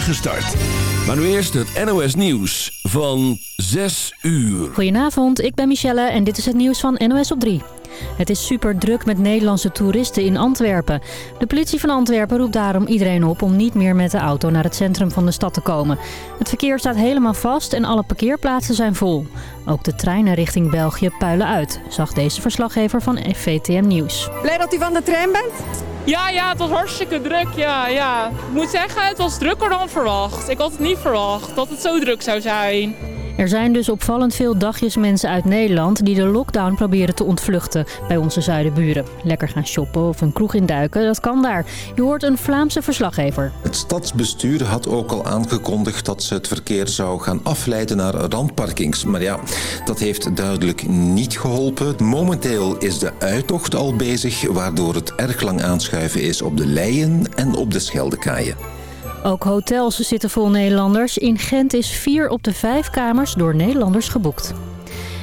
spoedige start. Maar nu eerst het NOS Nieuws van 6 uur. Goedenavond, ik ben Michelle en dit is het nieuws van NOS op 3. Het is super druk met Nederlandse toeristen in Antwerpen. De politie van Antwerpen roept daarom iedereen op om niet meer met de auto naar het centrum van de stad te komen. Het verkeer staat helemaal vast en alle parkeerplaatsen zijn vol. Ook de treinen richting België puilen uit, zag deze verslaggever van VTM Nieuws. Blij dat u van de trein bent? Ja, ja, het was hartstikke druk. Ja, ja. Ik moet zeggen, het was drukker dan verwacht. Ik had het niet verwacht dat het zo druk zou zijn. Er zijn dus opvallend veel dagjes mensen uit Nederland die de lockdown proberen te ontvluchten bij onze zuidenburen. Lekker gaan shoppen of een kroeg induiken, dat kan daar. Je hoort een Vlaamse verslaggever. Het stadsbestuur had ook al aangekondigd dat ze het verkeer zou gaan afleiden naar randparkings. Maar ja, dat heeft duidelijk niet geholpen. Momenteel is de uittocht al bezig, waardoor het erg lang aanschuiven is op de Leien en op de Scheldekaaien. Ook hotels zitten vol Nederlanders. In Gent is vier op de vijf kamers door Nederlanders geboekt.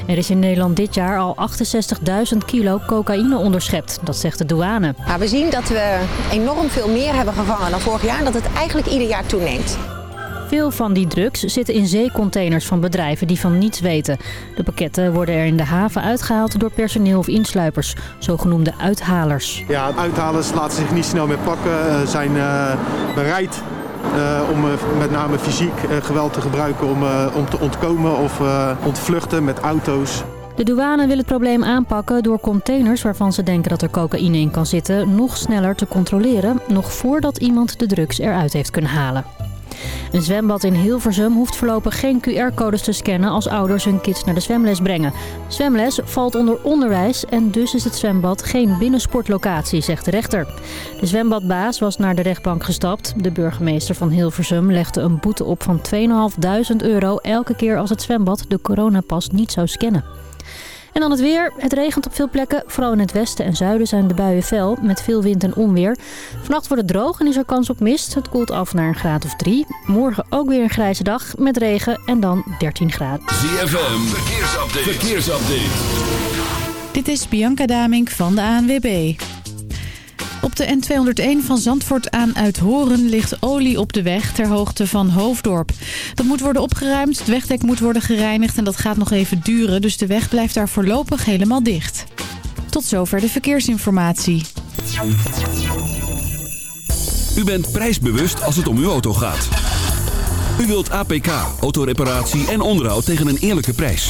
Er is in Nederland dit jaar al 68.000 kilo cocaïne onderschept. Dat zegt de douane. Ja, we zien dat we enorm veel meer hebben gevangen dan vorig jaar. En dat het eigenlijk ieder jaar toeneemt. Veel van die drugs zitten in zeecontainers van bedrijven die van niets weten. De pakketten worden er in de haven uitgehaald door personeel of insluipers, zogenoemde uithalers. Ja, uithalers laten zich niet snel meer pakken, zijn uh, bereid om uh, met name fysiek uh, geweld te gebruiken om, om te ontkomen of ontvluchten met auto's. De douane wil het probleem aanpakken door containers waarvan ze denken dat er cocaïne in kan zitten nog sneller te controleren, nog voordat iemand de drugs eruit heeft kunnen halen. Een zwembad in Hilversum hoeft voorlopig geen QR-codes te scannen als ouders hun kids naar de zwemles brengen. Zwemles valt onder onderwijs en dus is het zwembad geen binnensportlocatie, zegt de rechter. De zwembadbaas was naar de rechtbank gestapt. De burgemeester van Hilversum legde een boete op van 2.500 euro elke keer als het zwembad de coronapas niet zou scannen. En dan het weer. Het regent op veel plekken. Vooral in het westen en zuiden zijn de buien fel met veel wind en onweer. Vannacht wordt het droog en is er kans op mist. Het koelt af naar een graad of 3. Morgen ook weer een grijze dag met regen en dan 13 graden. ZFM, verkeersupdate. verkeersupdate. Dit is Bianca Damink van de ANWB. Op de N201 van Zandvoort aan Uithoren ligt olie op de weg ter hoogte van Hoofddorp. Dat moet worden opgeruimd, het wegdek moet worden gereinigd en dat gaat nog even duren. Dus de weg blijft daar voorlopig helemaal dicht. Tot zover de verkeersinformatie. U bent prijsbewust als het om uw auto gaat. U wilt APK, autoreparatie en onderhoud tegen een eerlijke prijs.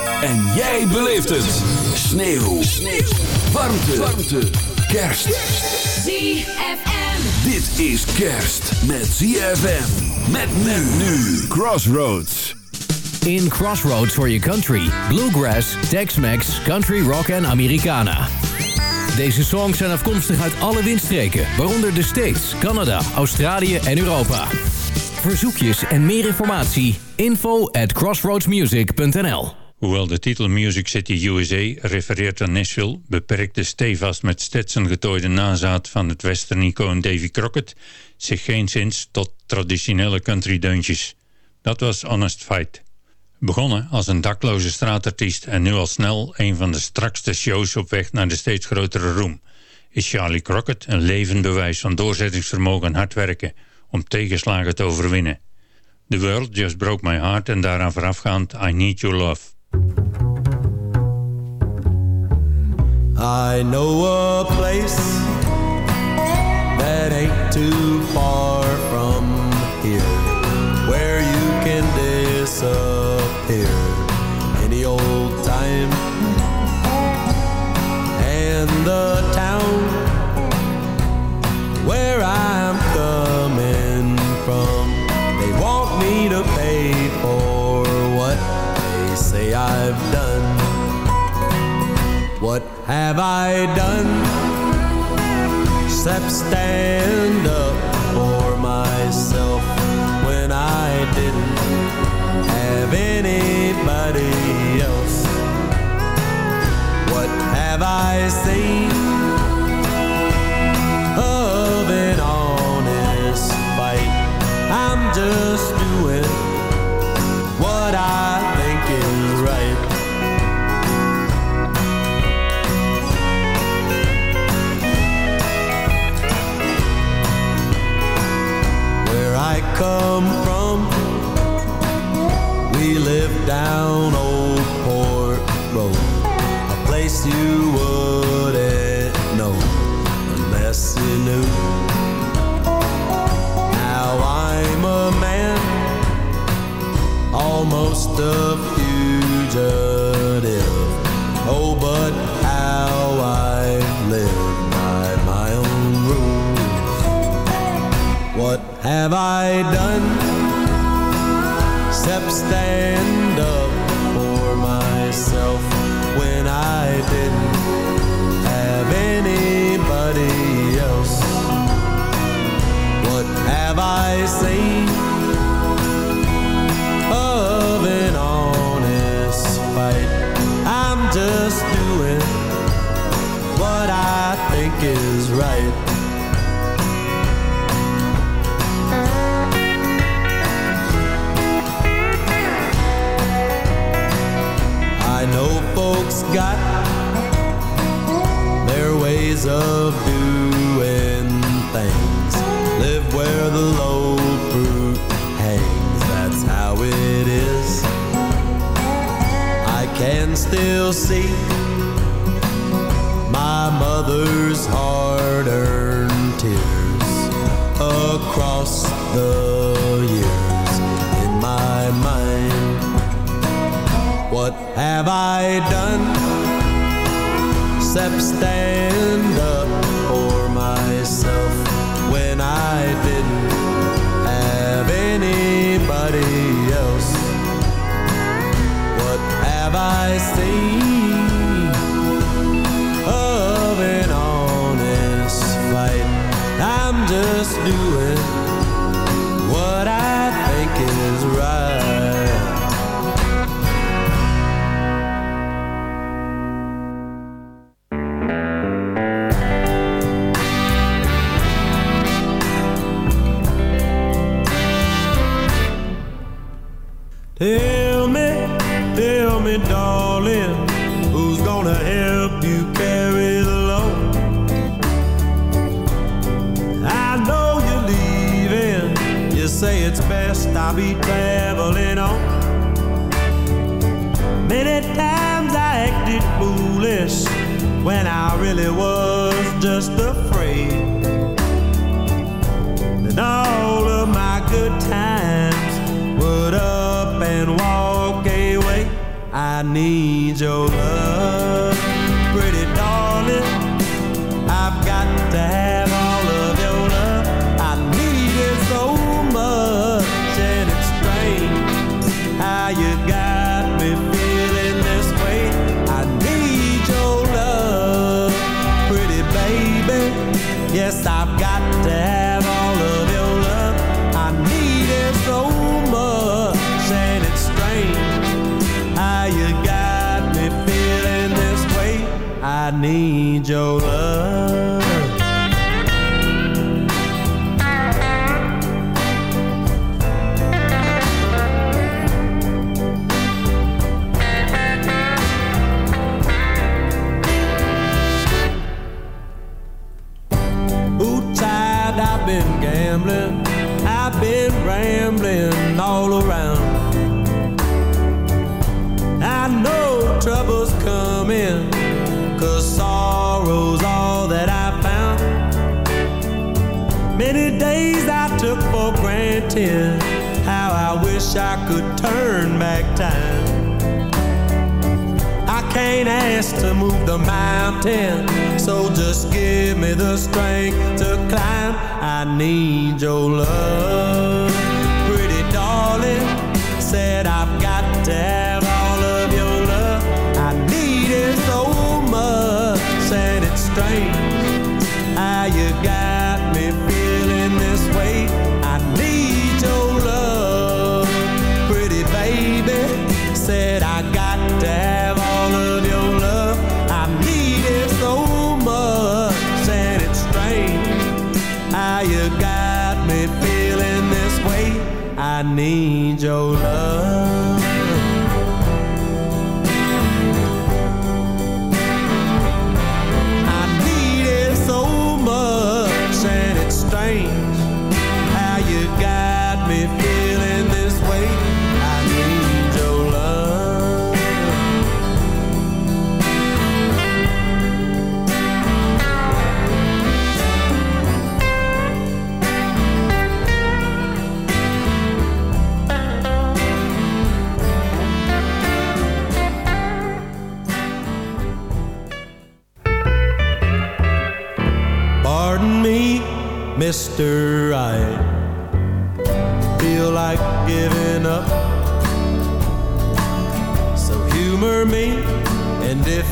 En jij beleeft het. Sneeuw. Sneeuw. Warmte. Warmte. Kerst. ZFM. Dit is kerst met ZFM. Met men nu. Crossroads. In Crossroads for your country. Bluegrass, Tex-Mex, Country Rock en Americana. Deze songs zijn afkomstig uit alle windstreken, waaronder de States, Canada, Australië en Europa. Verzoekjes en meer informatie, info at crossroadsmusic.nl Hoewel de titel Music City USA refereert aan Nashville... beperkt de stevast met Stetson getooide nazaat van het western-icoon Davy Crockett... zich geen sinds tot traditionele country deuntjes. Dat was Honest Fight. Begonnen als een dakloze straatartiest en nu al snel een van de strakste shows op weg naar de steeds grotere roem... is Charlie Crockett een levend bewijs van doorzettingsvermogen en hard werken... om tegenslagen te overwinnen. The World Just Broke My Heart en daaraan voorafgaand I Need Your Love. I know a place that ain't too far from here where you can disappear any old time. And the town where I'm I've done? What have I done? Except stand up for myself when I didn't have anybody else. What have I seen of an honest fight? I'm just come from. We live down I done They'll see my mother's hard-earned tears across the years in my mind. What have I done? Step stand doing I'll be traveling on. Many times I acted foolish when I really was just afraid. And all of my good times would up and walk away. I need your love. need your love pretend how I wish I could turn back time. I can't ask to move the mountain, so just give me the strength to climb. I need your love, pretty darling. Said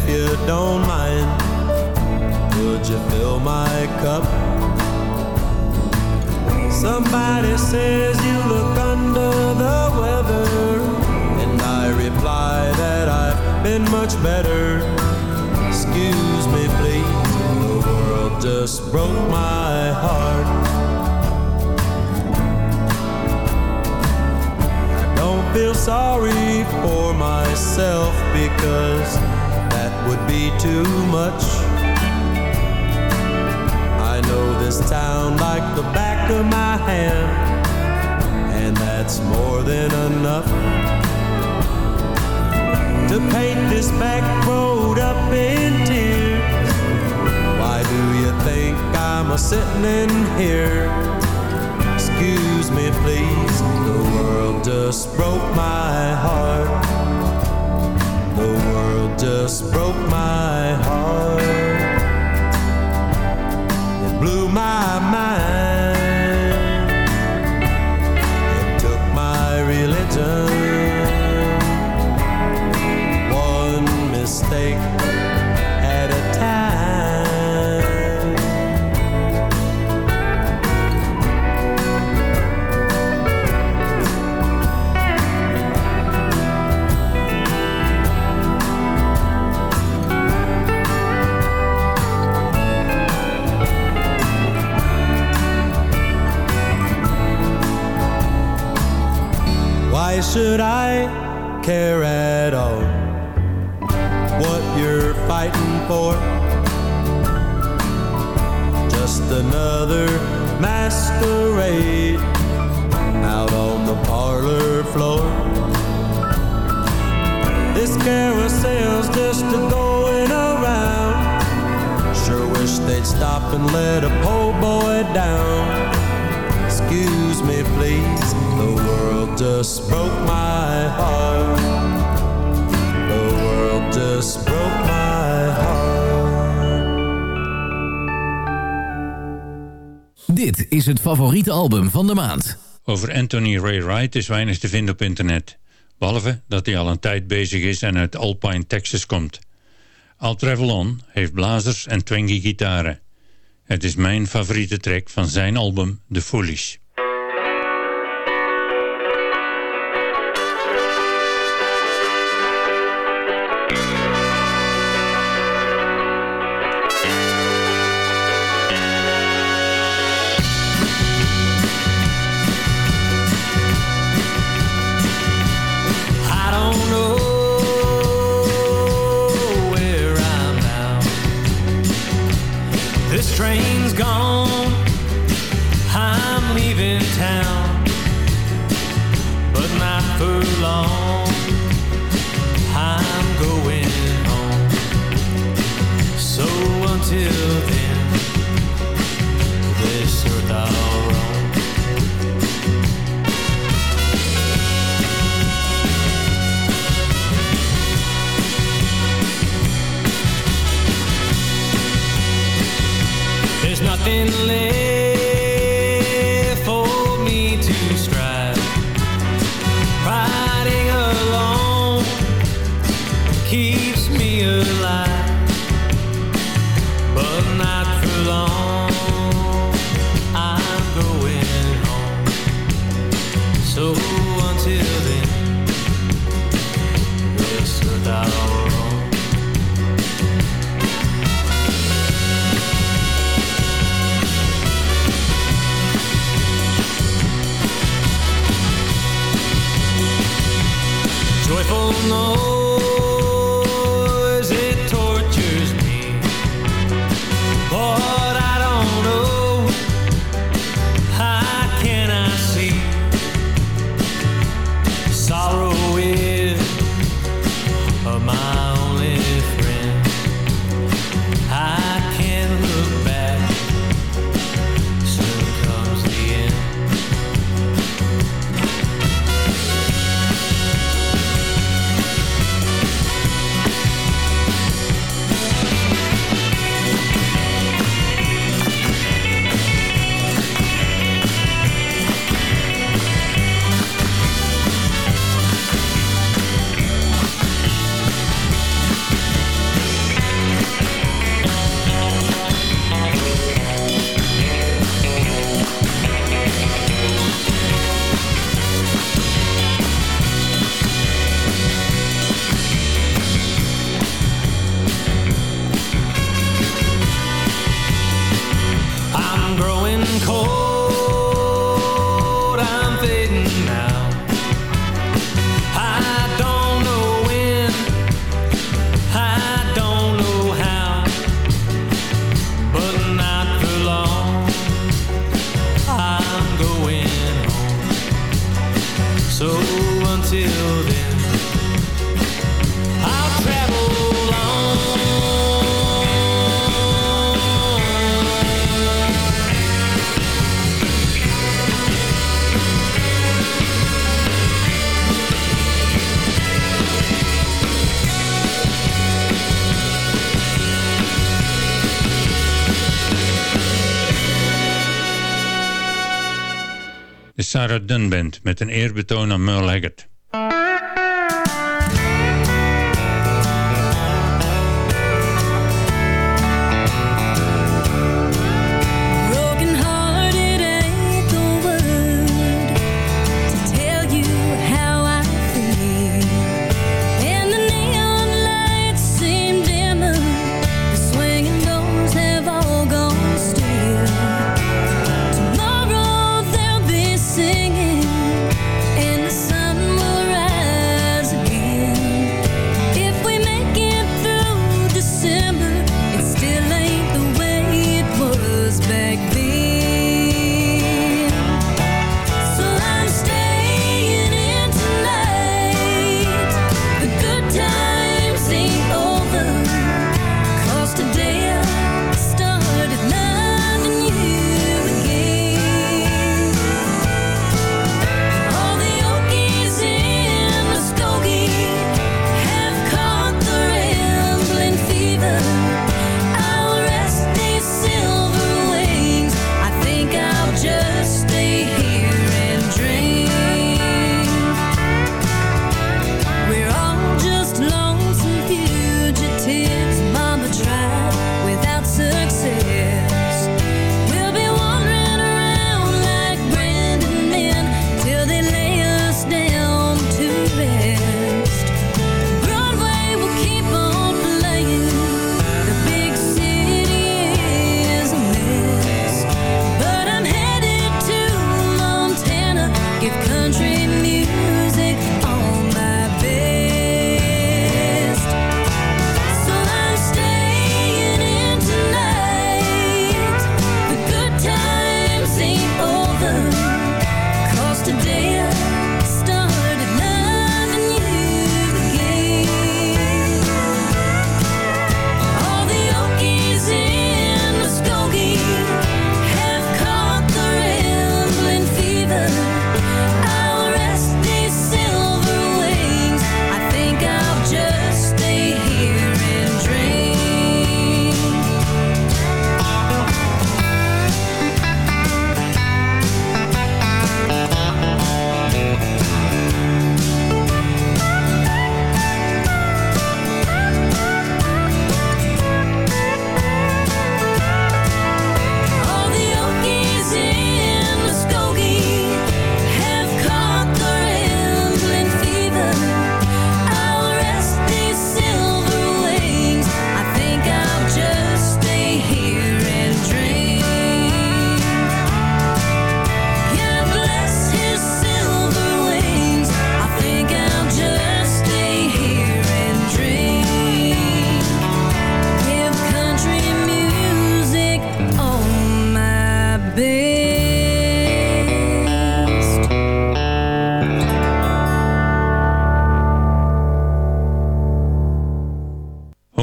you don't mind, would you fill my cup? Somebody says you look under the weather, and I reply that I've been much better. Excuse me, please, the world just broke my heart. I don't feel sorry for myself because would be too much. I know this town like the back of my hand, and that's more than enough to paint this back road up in tears. Why do you think I'm a sitting in here? Excuse me, please. The world just broke my heart. Just broke my heart. It blew my mind. Should I care at all what you're fighting for? Just another masquerade out on the parlor floor. This carousel's just a going around. Sure wish they'd stop and let a po' boy down. Excuse me, please. The world just broke my heart. The world just broke my heart. Dit is het favoriete album van de maand. Over Anthony Ray Wright is weinig te vinden op internet. Behalve dat hij al een tijd bezig is en uit Alpine, Texas komt. I'll Travel On heeft blazers en twangy gitaren. Het is mijn favoriete track van zijn album The Foolish. There's nothing De Sarah Dunn Band met een eerbetoon aan Merle Haggard.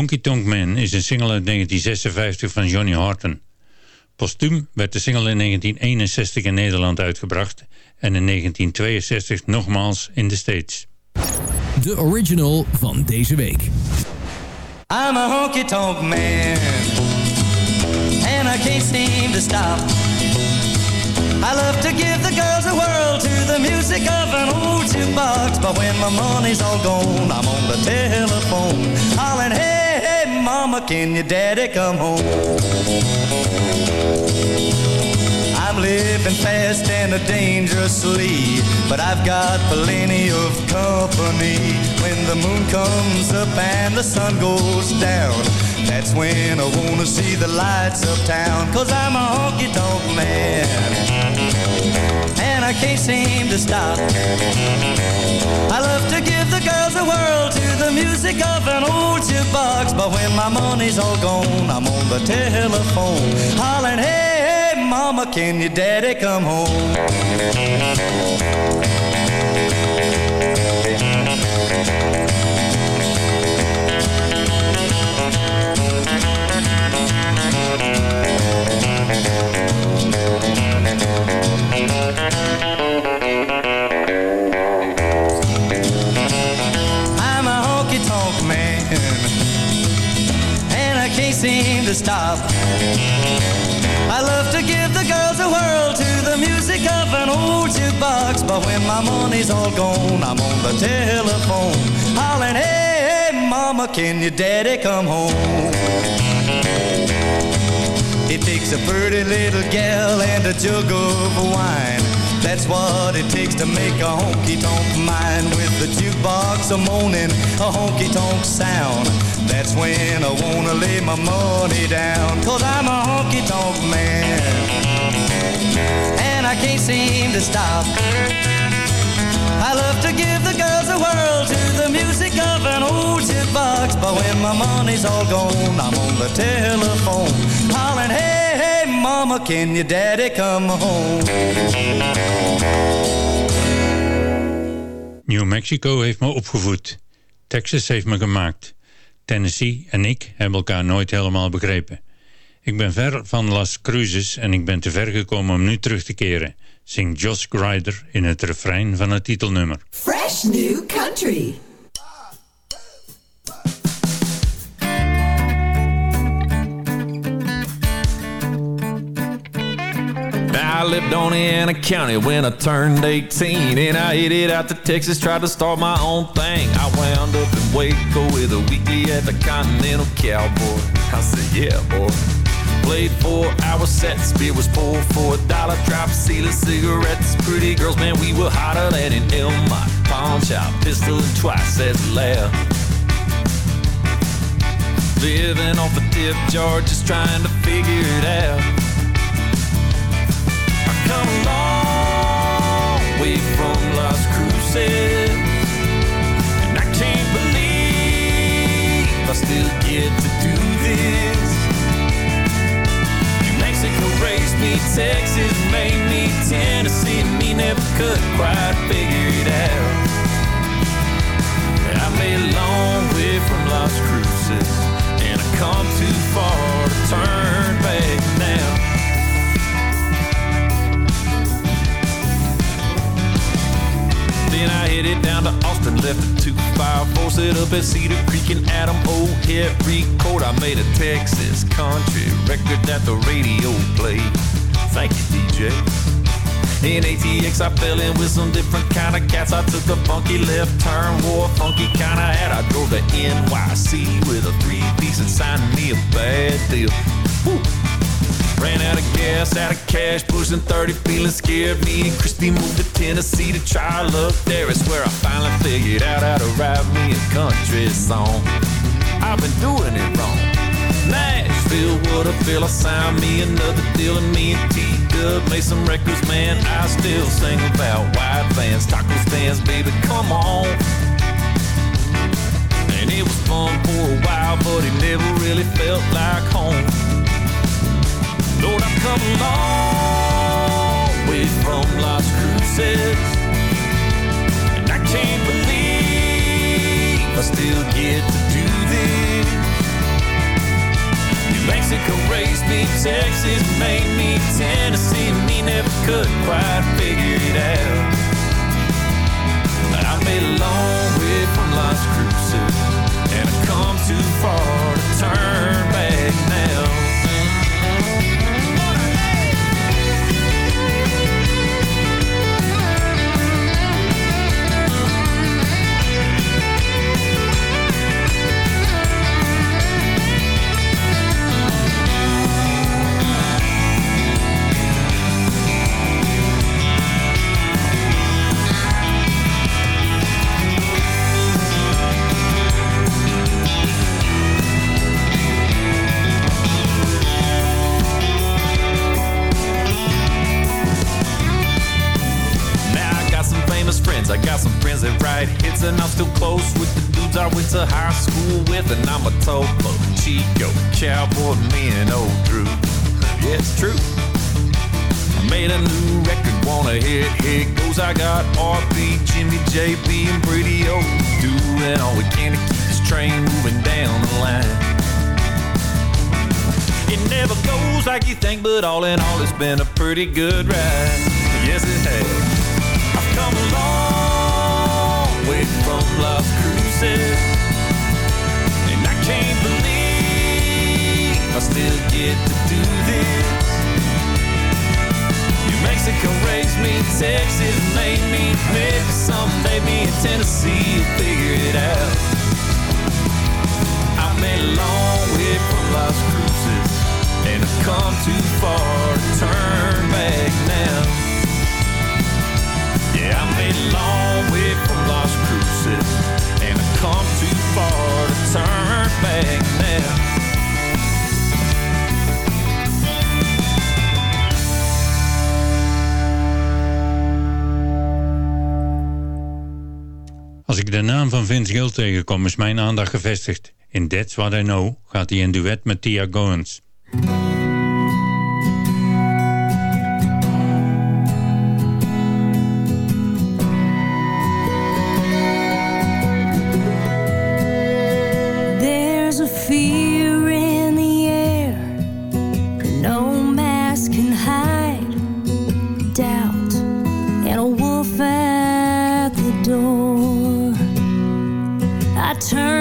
Honky Tonk Man is een single uit 1956 van Johnny Horton. Postuum werd de single in 1961 in Nederland uitgebracht en in 1962 nogmaals in de States. De original van deze week. I'm a honky tonk man And I can't seem to stop I love to give the girls a whirl To the music of an old jukebox But when my money's all gone I'm on the telephone Hollering, hey, hey, mama Can your daddy come home? I'm living fast and dangerously, but I've got plenty of company. When the moon comes up and the sun goes down, that's when I wanna see the lights of town. Cause I'm a honky tonk man, and I can't seem to stop. I love to give the girls a whirl to the music of an old jukebox, but when my money's all gone, I'm on the telephone, hollering, hey mama, can your daddy come home? Can your daddy come home? It takes a pretty little gal and a jug of wine. That's what it takes to make a honky-tonk mine With the jukebox a moaning, a honky-tonk sound. That's when I wanna lay my money down. Cause I'm a honky-tonk man. And I can't seem to stop I love to give the girls a whirl to the music of an old jukebox But when my money's all gone, I'm on the telephone Hollering, hey, hey, mama, can your daddy come home? New Mexico heeft me opgevoed. Texas heeft me gemaakt. Tennessee en ik hebben elkaar nooit helemaal begrepen. Ik ben ver van Las Cruces en ik ben te ver gekomen om nu terug te keren. Zingt Josh Grider in het refrein van het titelnummer. Fresh New Country. I lived on Anna County when I turned 18 And I headed out to Texas, tried to start my own thing I wound up in Waco with a weekly at the Continental Cowboy I said, yeah, boy Played four hour sets, beer was poured for a dollar Drop sealer cigarettes, pretty girls, man, we were hotter than an Elmont Pawn shop, pistol and twice as loud Living off a tip jar, just trying to figure it out. I come a long way from Las Cruces. And I can't believe I still get to do this me, Texas made me. Tennessee and me never could quite figure it out. I made a long way from Las Cruces And I come too far to turn Then I headed down to Austin, left a 254, set up at Cedar Creek and Adam O. hit record. I made a Texas country record that the radio played. Thank you, DJ. In ATX, I fell in with some different kind of cats. I took a funky left turn, wore a funky kind of hat. I drove to NYC with a three piece and signed me a bad deal. Woo. Ran out of gas, out of cash, pushing 30, feeling scared. Me and Christy moved to Tennessee to try luck there. Where I finally figured out how to write me a country song. I've been doing it wrong. Nashville, what a feel. I signed me another deal, and me and T-Dub made some records, man. I still sing about white vans, taco stands, baby, come on. And it was fun for a while, but it never really felt like home. Lord, I've come a long way from Las Cruces. And I can't believe I still get to do this. New Mexico raised me, Texas made me Tennessee me never could quite figure it out. But I made a long way from Las Cruces And I've come too far to turn went to high school with. And I'm a topo, Chico, cowboy, me and old Drew. Yeah, it's true. I made a new record, wanna hear it, goes. I got RP, Jimmy, JB, and Brady O. Doing all we can to keep this train moving down the line. It never goes like you think, but all in all, it's been a pretty good ride. Yes, it has. I've come a long way from Las Cruces, can't believe I still get to do this. New Mexico, raised me Texas, made me Maybe someday me in Tennessee will figure it out I made a long way from Las Cruces And I've come too far to turn back now Yeah, I made a long way from Las Cruces too far turn back Als ik de naam van Vince Gill tegenkom is mijn aandacht gevestigd. In That's What I Know gaat hij in duet met Tia Goens. Turn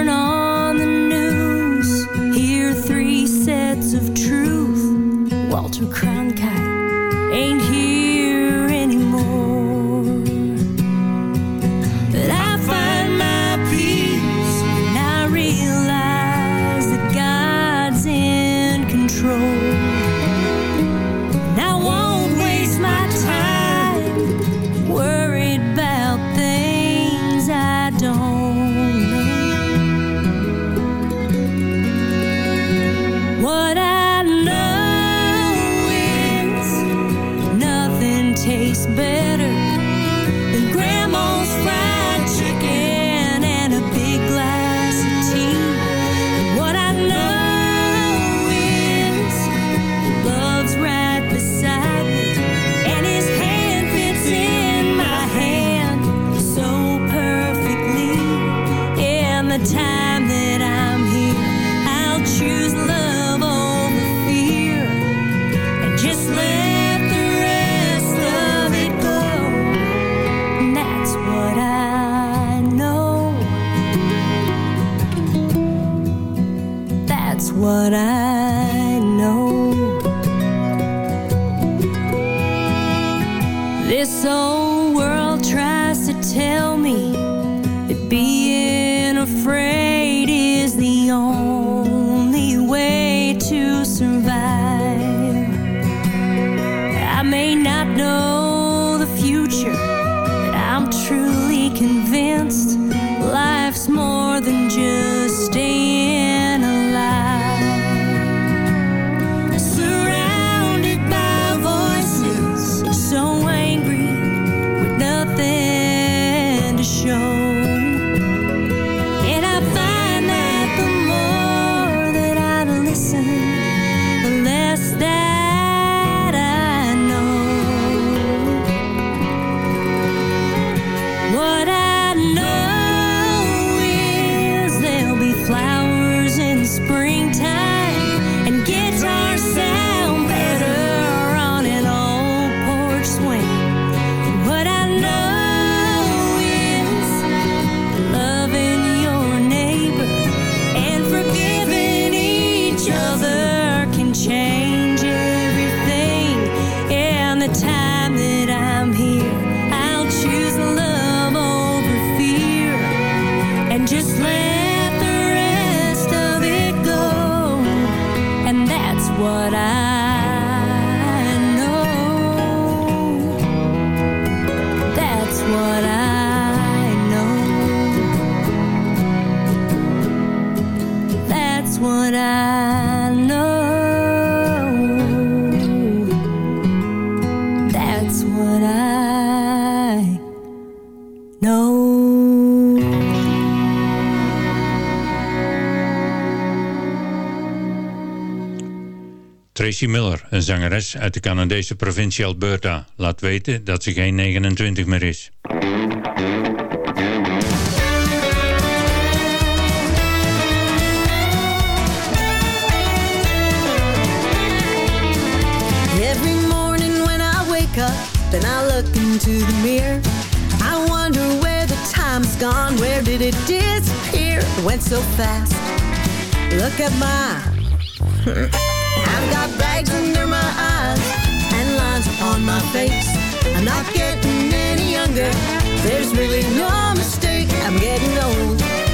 Tracy Miller, een zangeres uit de Canadese provincie Alberta, laat weten dat ze geen 29 meer is. Every morning when I wake up and I look into the mirror, I wonder where the time's gone. Where did it disappear? It went so fast. Look at my. I've got bags under my eyes and lines on my face. I'm not getting any younger. There's really no mistake, I'm getting old.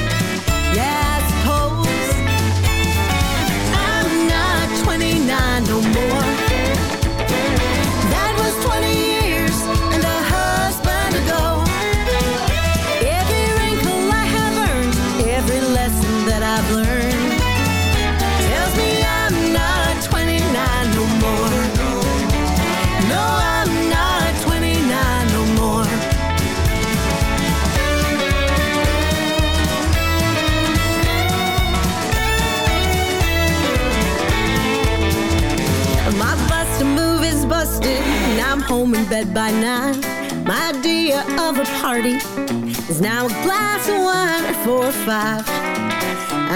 Home in bed by nine. My idea of a party is now a glass of wine or four or five.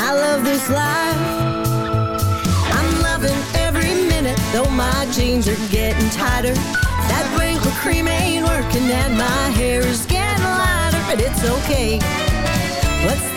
I love this life. I'm loving every minute, though my jeans are getting tighter. That wrinkle cream ain't working, and my hair is getting lighter, but it's okay. What's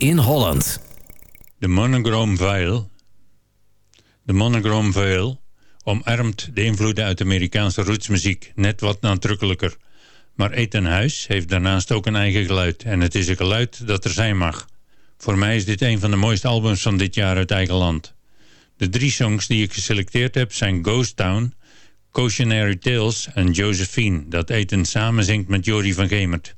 in Holland. De Monochrome Veil. De Monochrome Veil omarmt de invloeden uit Amerikaanse rootsmuziek net wat nadrukkelijker. Maar Ethan Huis heeft daarnaast ook een eigen geluid en het is een geluid dat er zijn mag. Voor mij is dit een van de mooiste albums van dit jaar uit eigen land. De drie songs die ik geselecteerd heb zijn Ghost Town, Cautionary Tales en Josephine, dat Ethan samen zingt met Jori van Gemert.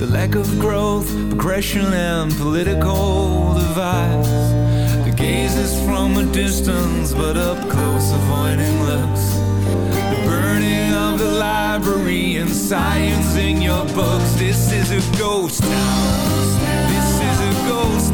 The lack of growth, progression, and political divides. The gazes from a distance, but up close, avoiding looks. The burning of the library and science in your books. This is a ghost town. This is a ghost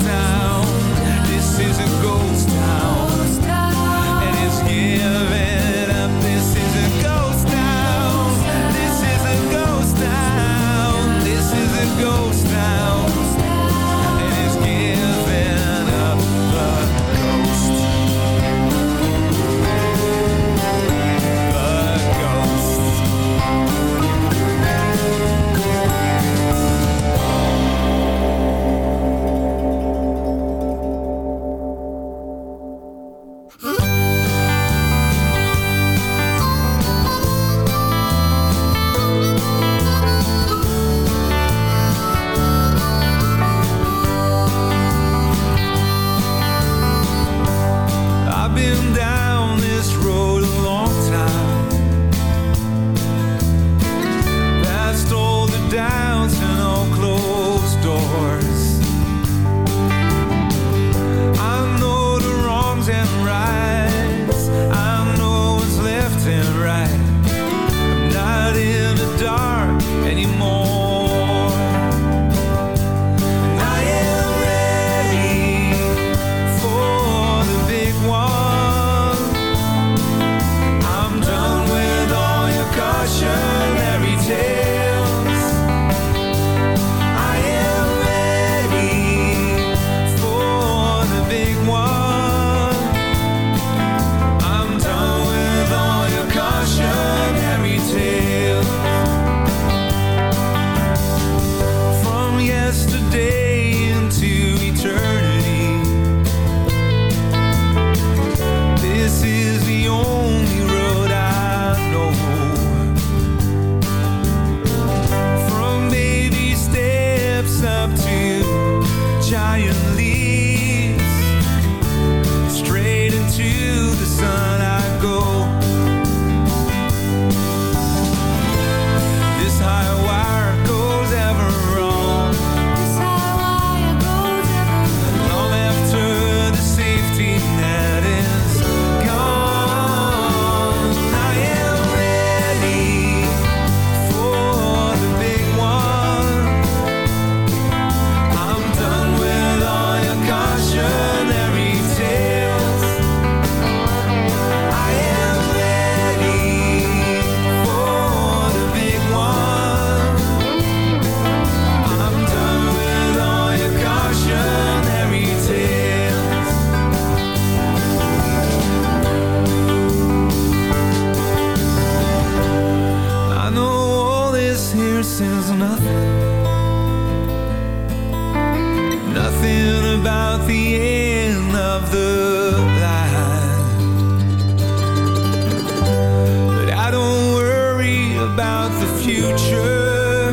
the future.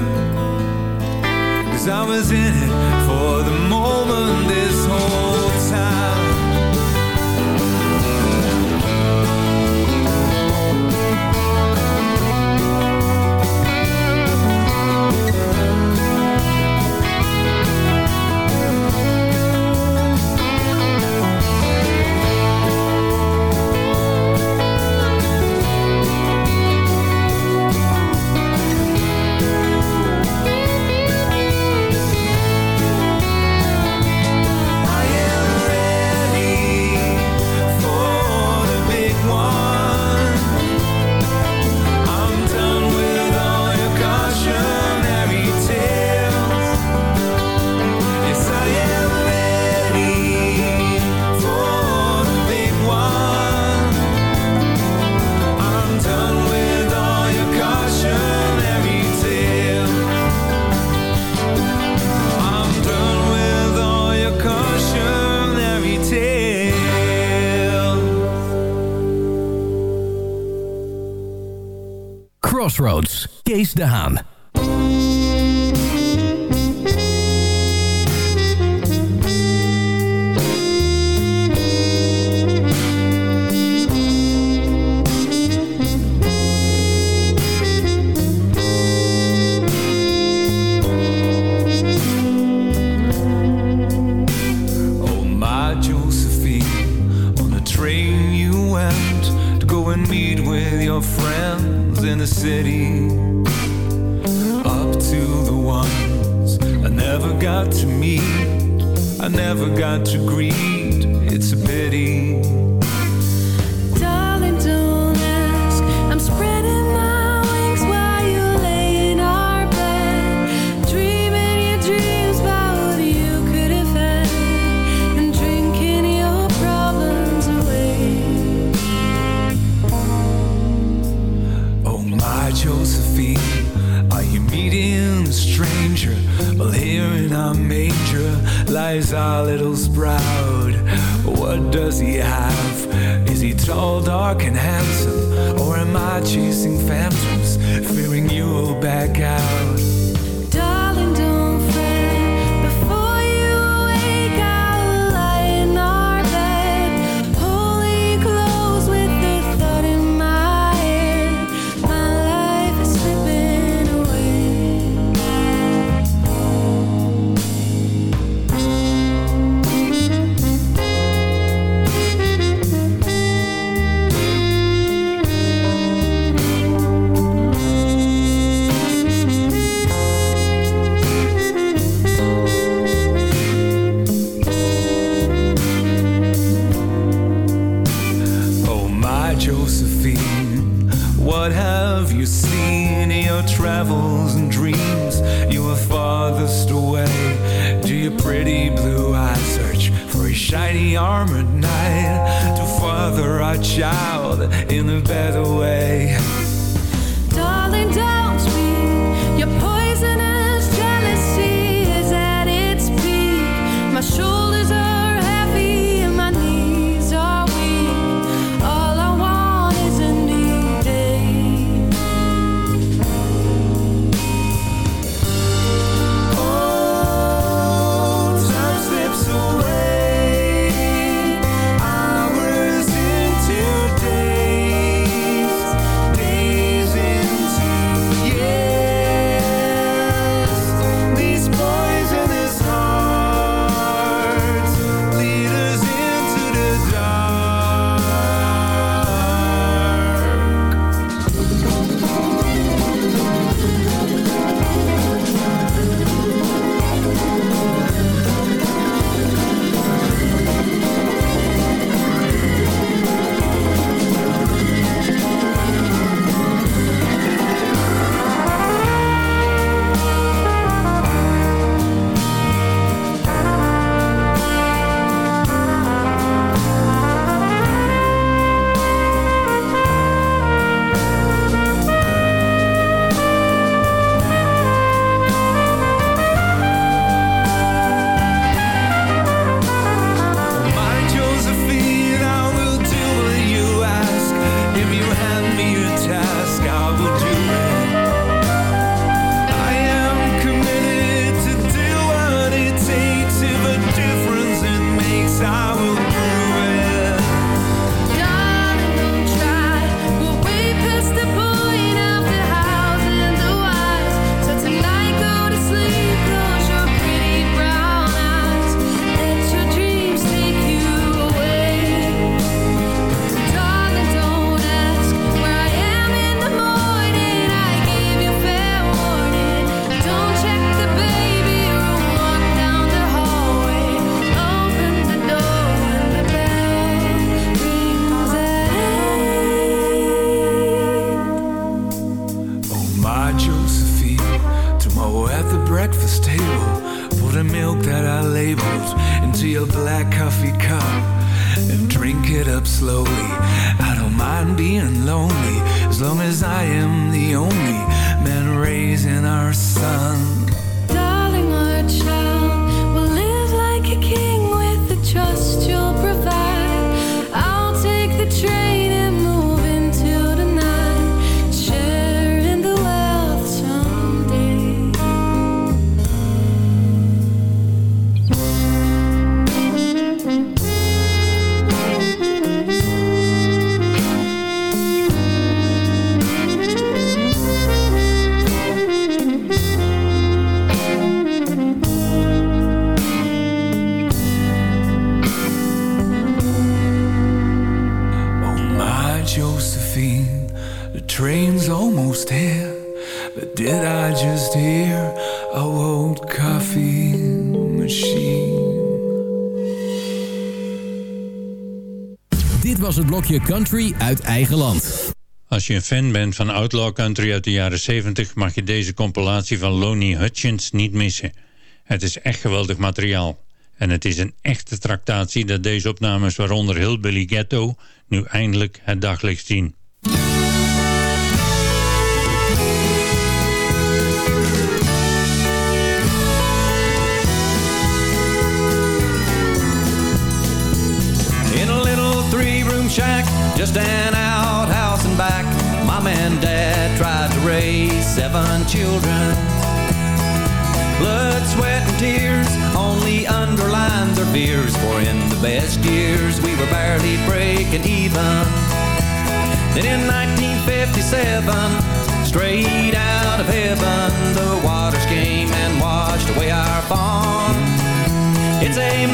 Cause I was in it for the moment. got to greet. It's a pity All dark and handsome? Or am I chasing phantoms Fearing you will back out? child in the bed Country uit eigen land. Als je een fan bent van outlaw country uit de jaren 70 mag je deze compilatie van Lonnie Hutchins niet missen. Het is echt geweldig materiaal. En het is een echte tractatie dat deze opnames waaronder Hillbilly Ghetto nu eindelijk het daglicht zien. Just an outhouse and back, Mom and Dad tried to raise seven children. Blood, sweat, and tears only underlined their fears, for in the best years we were barely breaking even. Then in 1957, straight out of heaven, the waters came and washed away our farm. It's a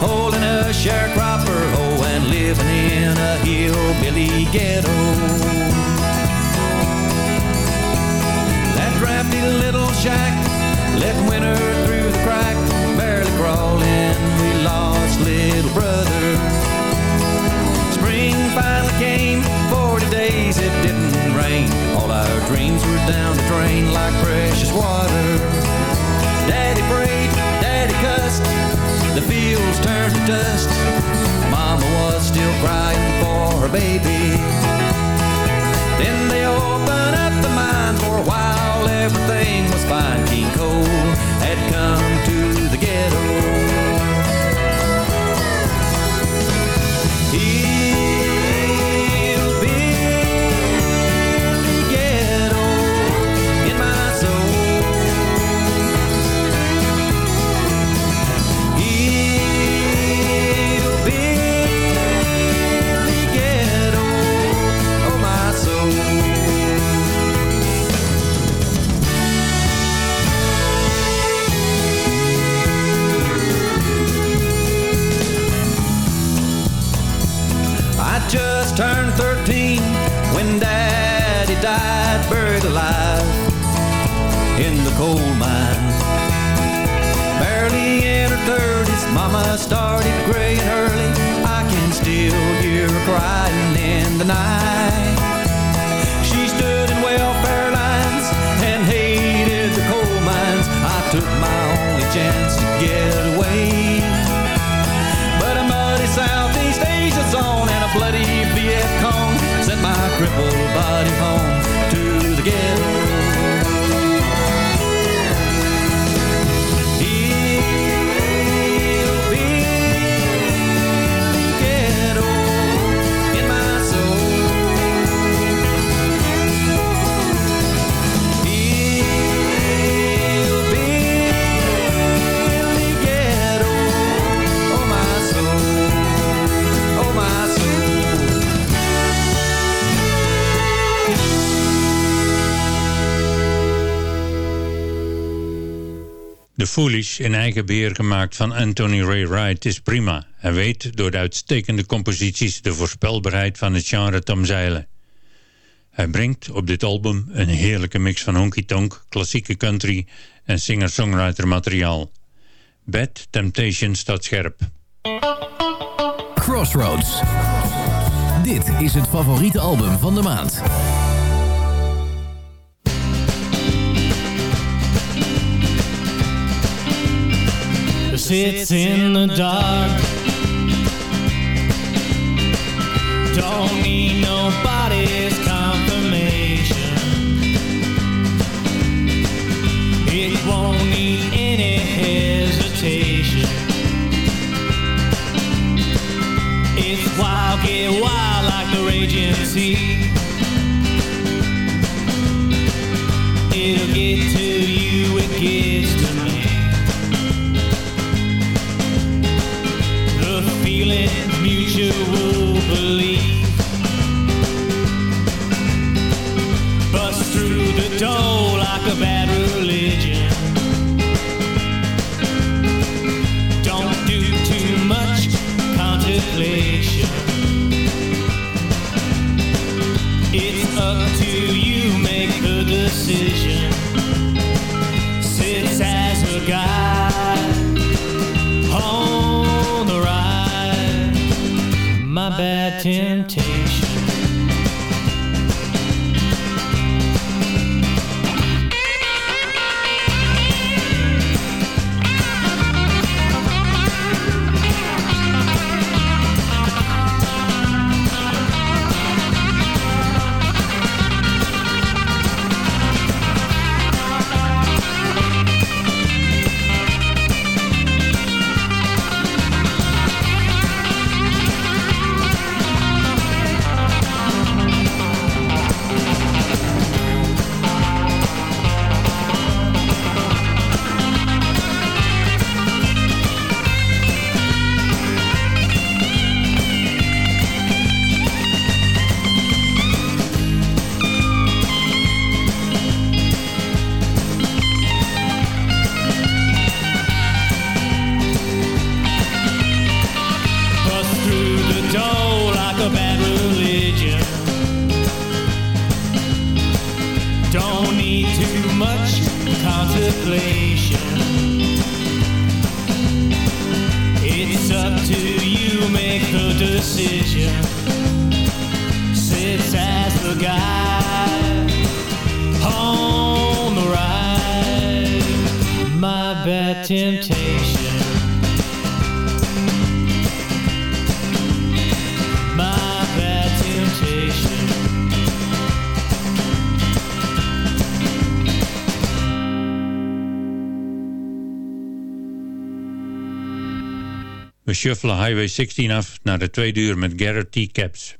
holding a sharecropper hoe and living in a hillbilly ghetto. That drafty little shack let winter through the crack, barely crawling. We lost little brother. Spring finally came, 40 days it didn't rain. All our dreams were down the drain like precious water. Daddy prayed, Daddy cussed, the fields turned to dust. Mama was still crying for her baby. Then they opened up the mine for a while, everything was fine. King Coal had come to the ghetto. 30s, Mama started graying early. I can still hear her crying in the night. She stood in welfare lines and hated the coal mines. I took my only chance to get The Foolish in eigen beheer gemaakt van Anthony Ray Wright is prima. Hij weet door de uitstekende composities de voorspelbaarheid van het genre te omzeilen. Hij brengt op dit album een heerlijke mix van honky-tonk, klassieke country en singer-songwriter materiaal. Bad Temptation staat scherp. Crossroads. Dit is het favoriete album van de maand. Sits in the dark. Don't need nobody's confirmation. It won't need any hesitation. It's wild, get wild like the raging sea. guy. My We shuffelen Highway 16 af naar de tweede uur met Garrett T. Caps.